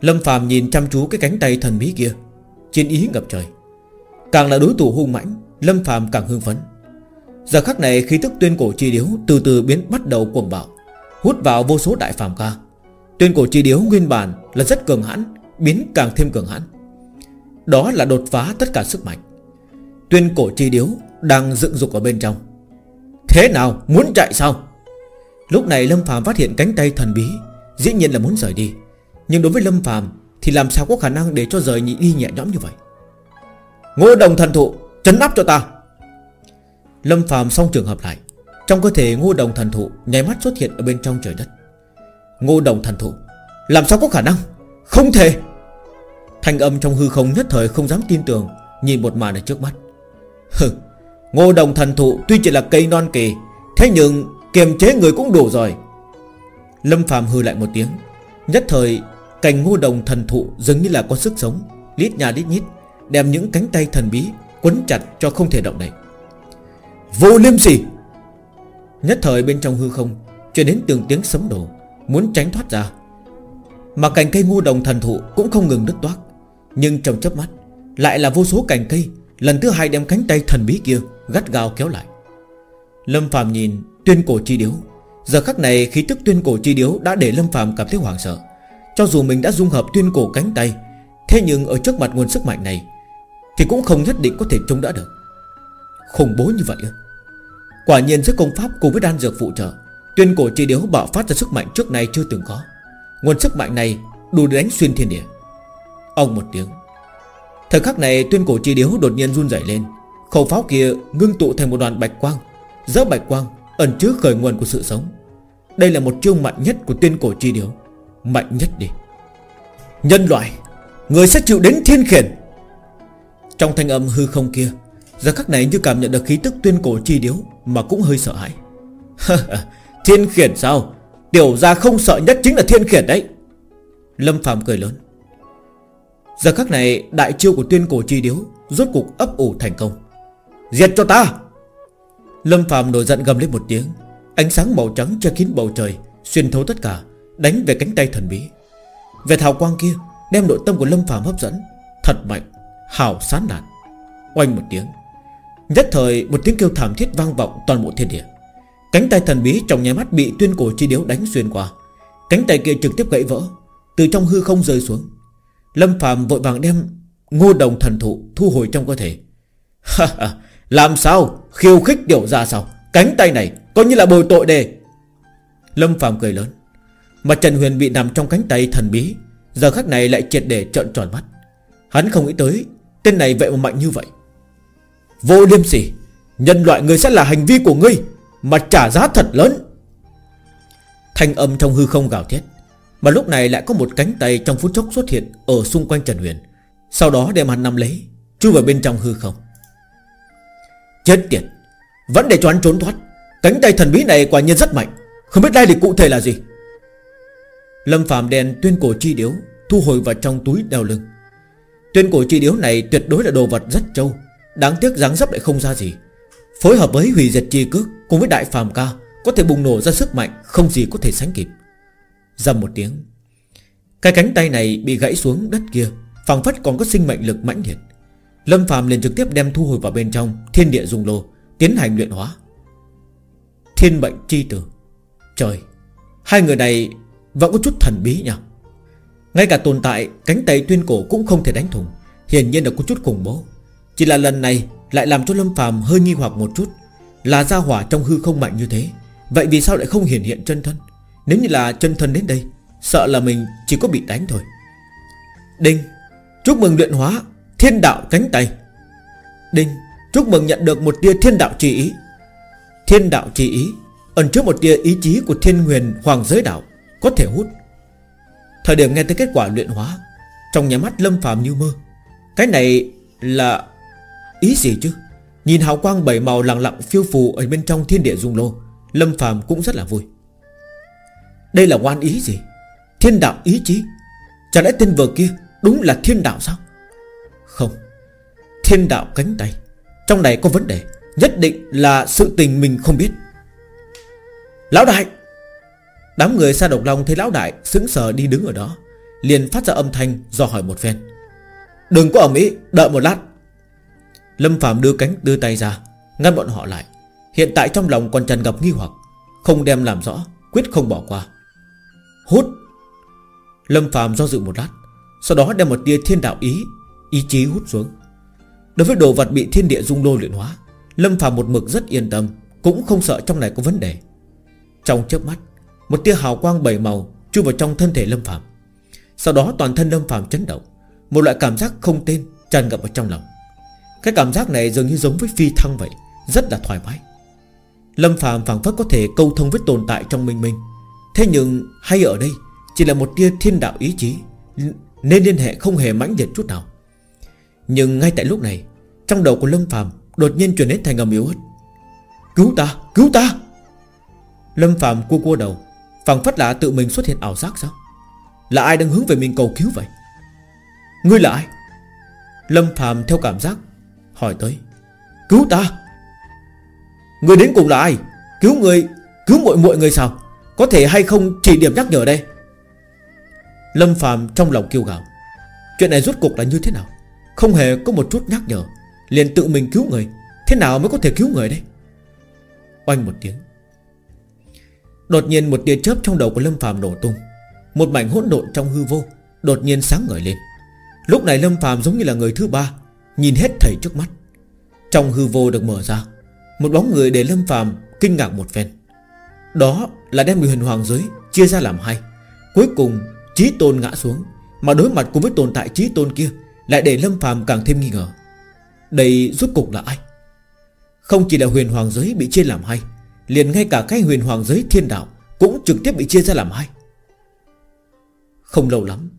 Lâm Phàm nhìn chăm chú cái cánh tay thần bí kia, Chiến ý ngập trời. Càng là đối thủ hung mãnh, Lâm Phàm càng hưng phấn. Giờ khắc này khí tức tuyên cổ chi điếu Từ từ biến bắt đầu cuồng bạo, Hút vào vô số đại phàm ca. Tuyên cổ chi điếu nguyên bản là rất cường hãn, Biến càng thêm cường hãn. Đó là đột phá tất cả sức mạnh. Tuyên cổ chi điếu Đang dựng dục ở bên trong. Thế nào, muốn chạy sao? Lúc này Lâm Phạm phát hiện cánh tay thần bí, Dĩ nhiên là muốn rời đi. Nhưng đối với Lâm Phạm Thì làm sao có khả năng để cho rời nhị đi nhẹ nhõm như vậy? Ngô đồng thần thụ Chấn áp cho ta. Lâm Phạm xong trường hợp lại. Trong cơ thể ngô đồng thần thụ Nháy mắt xuất hiện ở bên trong trời đất. Ngô đồng thần thụ, Làm sao có khả năng? Không thể! Thanh âm trong hư không nhất thời không dám tin tưởng, Nhìn một màn ở trước mắt. Hừ, Ngô đồng thần thụ tuy chỉ là cây non kỳ Thế nhưng kiềm chế người cũng đủ rồi. Lâm Phạm hư lại một tiếng. Nhất thời, Cành ngô đồng thần thụ dường như là có sức sống, Lít nhà lít nhít, Đem những cánh tay thần bí Quấn chặt cho không thể động đậy. Vô liêm sỉ! Nhất thời bên trong hư không Chuyển đến từng tiếng sấm đổ, Muốn tránh thoát ra. Mà cành cây ngô đồng thần thụ cũng không ngừng đứt toát nhưng trong chớp mắt, Lại là vô số cành cây, Lần thứ hai đem cánh tay thần bí kia Gắt gao kéo lại. Lâm Phạm nhìn tuyên cổ chi điếu. Giờ khắc này, khí tức tuyên cổ chi điếu Đã để Lâm Phạm cảm thấy hoảng sợ. Cho dù mình đã dung hợp tuyên cổ cánh tay, Thế nhưng ở trước mặt nguồn sức mạnh này, Thì cũng không nhất định có thể chống đỡ được. Khủng bố như vậy Quả nhiên giữa công pháp cùng với đan dược phụ trợ, Tuyên cổ chi điếu bạo phát ra sức mạnh trước nay chưa từng có. Nguồn sức mạnh này đủ để đánh xuyên thiên địa. Ông một tiếng. Thời khắc này, tuyên cổ chi điếu đột nhiên run rẩy lên. Khẩu pháo kia ngưng tụ thành một đoàn bạch quang. Giữa bạch quang, ẩn chứa khởi nguồn của sự sống. Đây là một chương mạnh nhất của tuyên cổ chi điếu. Mạnh nhất đi. Nhân loại, Người sẽ chịu đến thiên khiển. Trong thanh âm hư không kia, Giờ khắc này như cảm nhận được khí tức tuyên cổ chi điếu Mà cũng hơi sợ hãi. [LAUGHS] Thiên khiển sao? Tiểu ra không sợ nhất chính là thiên khiển đấy. Lâm Phạm cười lớn. Giờ khắc này, đại chiêu của tuyên cổ chi điếu Rốt cục ấp ủ thành công. Diệt cho ta! Lâm Phạm nổi giận gầm lên một tiếng, Ánh sáng màu trắng che kín bầu trời, Xuyên thấu tất cả, Đánh về cánh tay thần bí. Về thảo quang kia Đem nội tâm của Lâm Phạm hấp dẫn, Thật mạnh, Hào sán nạn Oanh một tiếng, Nhất thời một tiếng kêu thảm thiết vang vọng toàn bộ thiên địa. Cánh tay thần bí trong nháy mắt bị tuyên cổ chi điếu đánh xuyên qua. Cánh tay kia trực tiếp gãy vỡ, Từ trong hư không rơi xuống. Lâm Phạm vội vàng đem Ngô đồng thần thụ thu hồi trong cơ thể. [LAUGHS] Làm sao? Khiêu khích tiểu ra sao? Cánh tay này coi như là bồi tội đề. Lâm Phạm cười lớn. Mà Trần Huyền bị nằm trong cánh tay thần bí, Giờ khắc này lại triệt để trợn tròn mắt. Hắn không nghĩ tới Tên này vậy mà mạnh như vậy. Vô liêm sỉ, Nhân loại người sẽ là hành vi của ngươi Mà trả giá thật lớn. Thanh âm trong hư không gào thét. Mà lúc này lại có một cánh tay trong phút chốc xuất hiện Ở xung quanh Trần Huyền. Sau đó đem hắn nắm lấy, Chui vào bên trong hư không. Chết tiệt! Vẫn để cho hắn trốn thoát. Cánh tay thần bí này quả nhiên rất mạnh. Không biết lai lịch cụ thể là gì. Lâm Phạm đèn tuyên cổ chi điếu Thu hồi vào trong túi đeo lưng. Tuyên cổ chi điếu này tuyệt đối là đồ vật rất trâu. Đáng tiếc dáng dấp lại không ra gì. Phối hợp với hủy diệt chi cước Cùng với đại phàm ca Có thể bùng nổ ra sức mạnh Không gì có thể sánh kịp. Dầm một tiếng. Cái cánh tay này bị gãy xuống đất kia, phảng phất còn có sinh mệnh lực mãnh liệt. Lâm Phạm liền trực tiếp đem thu hồi vào bên trong, Thiên địa dung lô, Tiến hành luyện hóa. Thiên mệnh chi tử. Trời, Hai người này vẫn có chút thần bí nhỉ? Ngay cả tồn tại, Cánh tay tuyên cổ cũng không thể đánh thủng, Hiển nhiên là có chút khủng bố. Chỉ là lần này lại làm cho Lâm Phạm hơi nghi hoặc một chút, Là gia hỏa trong hư không mạnh như thế, Vậy vì sao lại không hiển hiện chân thân? Nếu như là chân thân đến đây, Sợ là mình chỉ có bị đánh thôi. Đinh, Chúc mừng luyện hóa Thiên đạo cánh tay. Đinh, Chúc mừng nhận được một tia thiên đạo chỉ ý. Thiên đạo chỉ ý, Ẩn trước một tia ý chí của thiên nguyền hoàng giới đạo, Có thể hút. Thời điểm nghe tới kết quả luyện hóa, Trong nhà mắt lâm phàm như mơ. Cái này là Ý gì chứ? Nhìn hào quang bảy màu lặng lặng phiêu phù Ở bên trong thiên địa dung lô, Lâm phàm cũng rất là vui. Đây là quan ý gì? Thiên đạo ý chí. Chẳng lẽ tên vừa kia đúng là thiên đạo sao? Không. Thiên đạo cánh tay. Trong này có vấn đề, Nhất định là sự tình mình không biết. Lão đại! Đám người xa độc long thấy lão đại Sững sờ đi đứng ở đó, Liền phát ra âm thanh do hỏi một phen. Đừng có ẩm ý đợi một lát. Lâm Phạm đưa cánh, đưa tay ra, Ngăn bọn họ lại. Hiện tại trong lòng còn tràn ngập nghi hoặc, Không đem làm rõ, Quyết không bỏ qua. Hút. Lâm Phạm do dự một lát, Sau đó đem một tia thiên đạo ý Ý chí hút xuống. Đối với đồ vật bị thiên địa dung lô luyện hóa, Lâm Phạm một mực rất yên tâm, Cũng không sợ trong này có vấn đề. Trong chớp mắt, Một tia hào quang bảy màu Chui vào trong thân thể Lâm Phạm Sau đó toàn thân Lâm Phạm chấn động, Một loại cảm giác không tên tràn ngập ở trong lòng. Cái cảm giác này dường như giống với phi thăng vậy, Rất là thoải mái. Lâm Phạm phảng phất có thể câu thông với tồn tại trong minh minh. Thế nhưng hay ở đây Chỉ là một tia thiên đạo ý chí Nên liên hệ không hề mãnh liệt chút nào. Nhưng ngay tại lúc này Trong đầu của Lâm Phạm Đột nhiên truyền đến thành âm yếu ớt. Cứu ta, cứu ta! Lâm Phạm cua cua đầu phảng phất là tự mình xuất hiện ảo giác sao? Là ai đang hướng về mình cầu cứu vậy? Ngươi là ai? Lâm Phạm theo cảm giác Hỏi tới. Cứu ta! Người đến cùng là ai? Cứu người Cứu muội muội người sao? Có thể hay không chỉ điểm nhắc nhở đây? Lâm Phạm trong lòng kêu gào Chuyện này rốt cục là như thế nào? Không hề có một chút nhắc nhở, Liền tự mình cứu người. Thế nào mới có thể cứu người đây? Oanh một tiếng. Đột nhiên một tia chớp trong đầu của Lâm Phạm nổ tung. Một mảnh hỗn độn trong hư vô Đột nhiên sáng ngời lên. Lúc này Lâm Phạm giống như là người thứ ba, Nhìn hết thầy trước mắt. Trong hư vô được mở ra, Một bóng người để Lâm Phạm kinh ngạc một phen. Đó là đem huyền hoàng giới Chia ra làm hai. Cuối cùng trí tôn ngã xuống, Mà đối mặt cùng với tồn tại trí tôn kia Lại để Lâm phàm càng thêm nghi ngờ. Đây rốt cục là ai? Không chỉ là huyền hoàng giới bị chia làm hai, Liền ngay cả cái huyền hoàng giới thiên đạo Cũng trực tiếp bị chia ra làm hai. Không lâu lắm,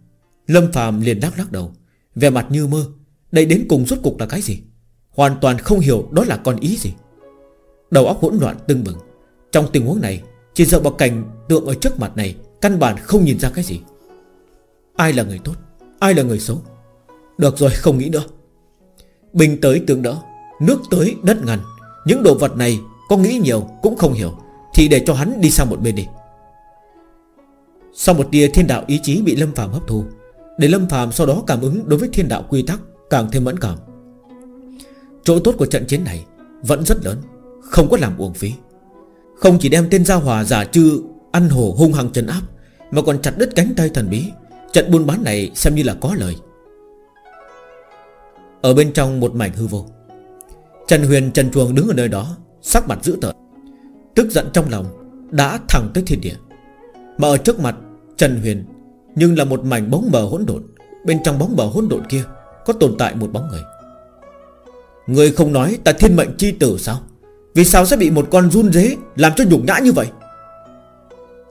Lâm phàm liền đắc lắc đầu Về mặt như mơ, Đây đến cùng rốt cục là cái gì? Hoàn toàn không hiểu đó là con ý gì. Đầu óc hỗn loạn tưng bừng trong tình huống này Chỉ dựa vào cảnh tượng ở trước mặt này Căn bản không nhìn ra cái gì. Ai là người tốt, Ai là người xấu? Được rồi, không nghĩ nữa. Bình tới tương đỡ, Nước tới đất ngăn. Những đồ vật này có nghĩ nhiều cũng không hiểu, Thì để cho hắn đi sang một bên đi. Sau một tia thiên đạo ý chí bị Lâm phàm hấp thu, Để Lâm phàm sau đó cảm ứng đối với thiên đạo quy tắc Càng thêm mẫn cảm. Chỗ tốt của trận chiến này Vẫn rất lớn, Không có làm uổng phí. Không chỉ đem tên gia hòa giả trư Ăn hổ hung hăng trấn áp, Mà còn chặt đứt cánh tay thần bí. Trận buôn bán này xem như là có lời. Ở bên trong một mảnh hư vô, Trần Huyền, Trần Chuồng đứng ở nơi đó, Sắc mặt dữ tợn. Tức giận trong lòng, Đã thẳng tới thiên địa. Mà ở trước mặt, Trần Huyền, Nhưng là một mảnh bóng mờ hỗn độn. Bên trong bóng mờ hỗn độn kia, Có tồn tại một bóng người. Người không nói ta thiên mệnh chi tử sao? Vì sao sẽ bị một con run dế Làm cho nhục nhã như vậy?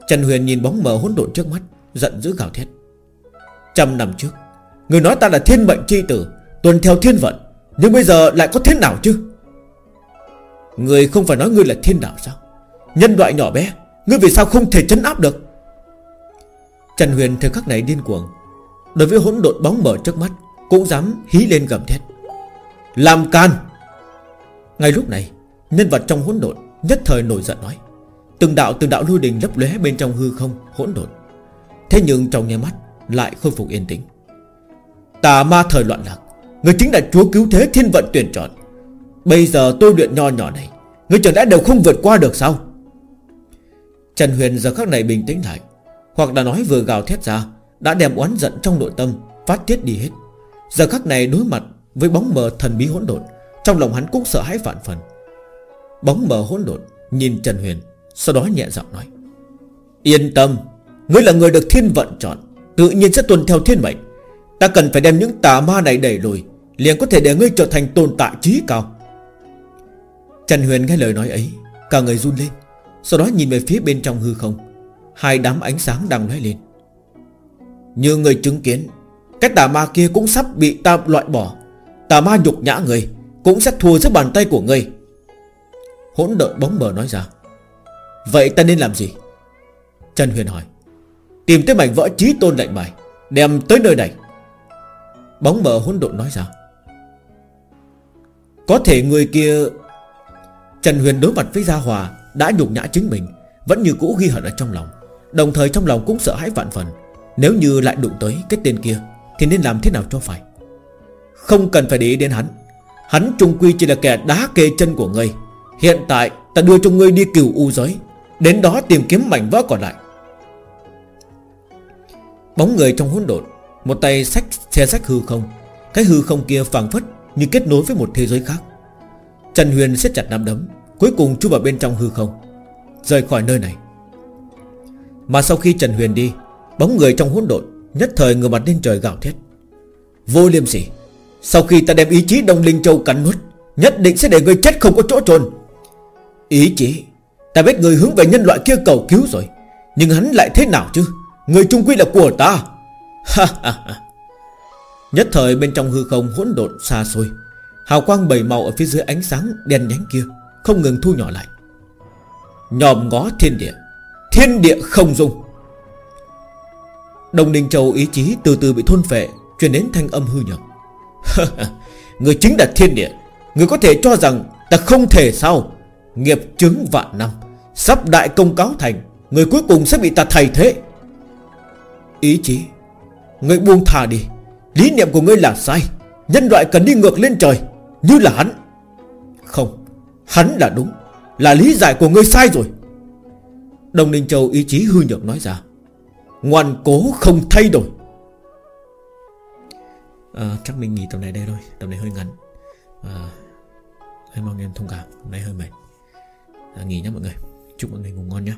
Trần Huyền nhìn bóng mờ hỗn độn trước mắt, Giận dữ gào thét. Trăm năm trước, Người nói ta là thiên mệnh chi tử Tuần theo thiên vận, Nhưng bây giờ lại có thế nào chứ? Người không phải nói ngươi là thiên đạo sao? Nhân loại nhỏ bé, Ngươi vì sao không thể chấn áp được? Trần Huyền thời khắc này điên cuồng. Đối với hỗn độn bóng mở trước mắt, Cũng dám hí lên gầm thét. Làm can Ngay lúc này Nhân vật trong hỗn độn, Nhất thời nổi giận nói. Từng đạo từng đạo lưu đình lấp lóe bên trong hư không, hỗn độn. Thế nhưng trong nháy mắt, Lại khôi phục yên tĩnh. Tà ma thời loạn lạc, Người chính là chúa cứu thế thiên vận tuyển chọn. Bây giờ tôi luyện nho nhỏ này, Người chẳng lẽ đều không vượt qua được sao? Trần Huyền giờ khắc này bình tĩnh lại, Hoặc là nói vừa gào thét ra, Đã đem oán giận trong nội tâm Phát tiết đi hết. Giờ khắc này đối mặt với bóng mờ thần bí hỗn độn, Trong lòng hắn cũng sợ hãi phản phần. Bóng mờ hỗn độn, Nhìn Trần Huyền, Sau đó nhẹ giọng nói, Yên tâm, Ngươi là người được thiên vận chọn, Tự nhiên sẽ tuân theo thiên mệnh. Ta cần phải đem những tà ma này đẩy lùi, Liền có thể để ngươi trở thành tồn tại trí cao. Trần Huyền nghe lời nói ấy, Cả người run lên, Sau đó nhìn về phía bên trong hư không. Hai đám ánh sáng đang lóe lên. Như người chứng kiến, Cái tà ma kia cũng sắp bị ta loại bỏ. Tà ma nhục nhã người Cũng sẽ thua dưới bàn tay của người. Hỗn độn bóng mờ nói ra. Vậy ta nên làm gì? Trần Huyền hỏi. Tìm tới mảnh vỡ trí tôn lệnh bài, Đem tới nơi này. Bóng mờ hỗn độn nói ra. Có thể người kia, Trần Huyền đối mặt với Gia Hòa, Đã nhục nhã chính mình, Vẫn như cũ ghi hận ở trong lòng. Đồng thời trong lòng cũng sợ hãi vạn phần. Nếu như lại đụng tới cái tên kia, Thì nên làm thế nào cho phải? Không cần phải để ý đến hắn. Hắn trung quy chỉ là kẻ đá kê chân của ngươi. Hiện tại, ta đưa cho ngươi đi cửu u giới. Đến đó tìm kiếm mảnh vỡ còn lại. Bóng người trong hỗn độn, Một tay sách xe sách hư không. Cái hư không kia phảng phất Như kết nối với một thế giới khác. Trần Huyền siết chặt nắm đấm, Cuối cùng chui vào bên trong hư không, Rời khỏi nơi này. Mà sau khi Trần Huyền đi, Bóng người trong hỗn độn Nhất thời ngửa mặt lên trời gào thét. Vô liêm sỉ, Sau khi ta đem ý chí Đông Linh Châu cắn nuốt, Nhất định sẽ để người chết không có chỗ trồn Ý chí Ta biết người hướng về nhân loại kia cầu cứu rồi. Nhưng hắn lại thế nào chứ? Người trung quy là của ta. Ha ha ha. Nhất thời bên trong hư không hỗn độn xa xôi. Hào quang bảy màu ở phía dưới ánh sáng đen nhánh kia Không ngừng thu nhỏ lại. Nhòm ngó thiên địa. Thiên địa không dung. Đồng Đình Châu ý chí từ từ bị thôn phệ, Truyền đến thanh âm hư nhập Người chính là thiên địa. Người có thể cho rằng ta không thể sao? Nghiệp chứng vạn năm. Sắp đại công cáo thành Người cuối cùng sẽ bị ta thay thế. Ý chí Người buông thả đi. Lý niệm của ngươi là sai. Nhân loại cần đi ngược lên trời Như là hắn. Không Hắn là đúng Là lý giải của ngươi sai rồi. Đồng Ninh Châu ý chí hư nhược nói ra Ngoan cố không thay đổi. À, Chắc mình nghỉ tập này đây thôi Tập này hơi ngắn. À, Hơi mong em thông cảm Hôm nay hơi mệt à, Nghỉ nhá mọi người. Chúc mọi người ngủ ngon nhé.